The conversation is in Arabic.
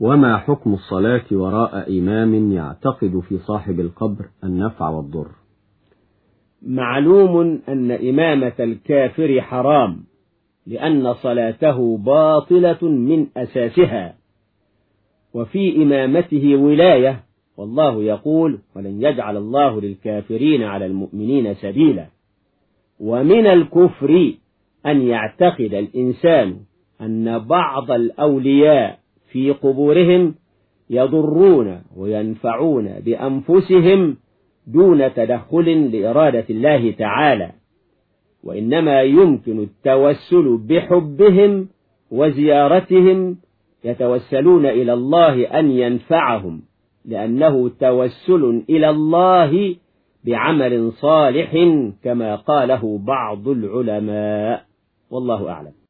وما حكم الصلاة وراء إمام يعتقد في صاحب القبر النفع والضر؟ معلوم أن إمامة الكافر حرام لأن صلاته باطلة من أساسها وفي إمامته ولاية والله يقول ولن يجعل الله للكافرين على المؤمنين سبيلا ومن الكفر أن يعتقد الإنسان أن بعض الأولياء في قبورهم يضرون وينفعون بأنفسهم دون تدخل لإرادة الله تعالى. وإنما يمكن التوسل بحبهم وزيارتهم يتوسلون إلى الله أن ينفعهم لأنه توسل إلى الله بعمل صالح كما قاله بعض العلماء. والله أعلم.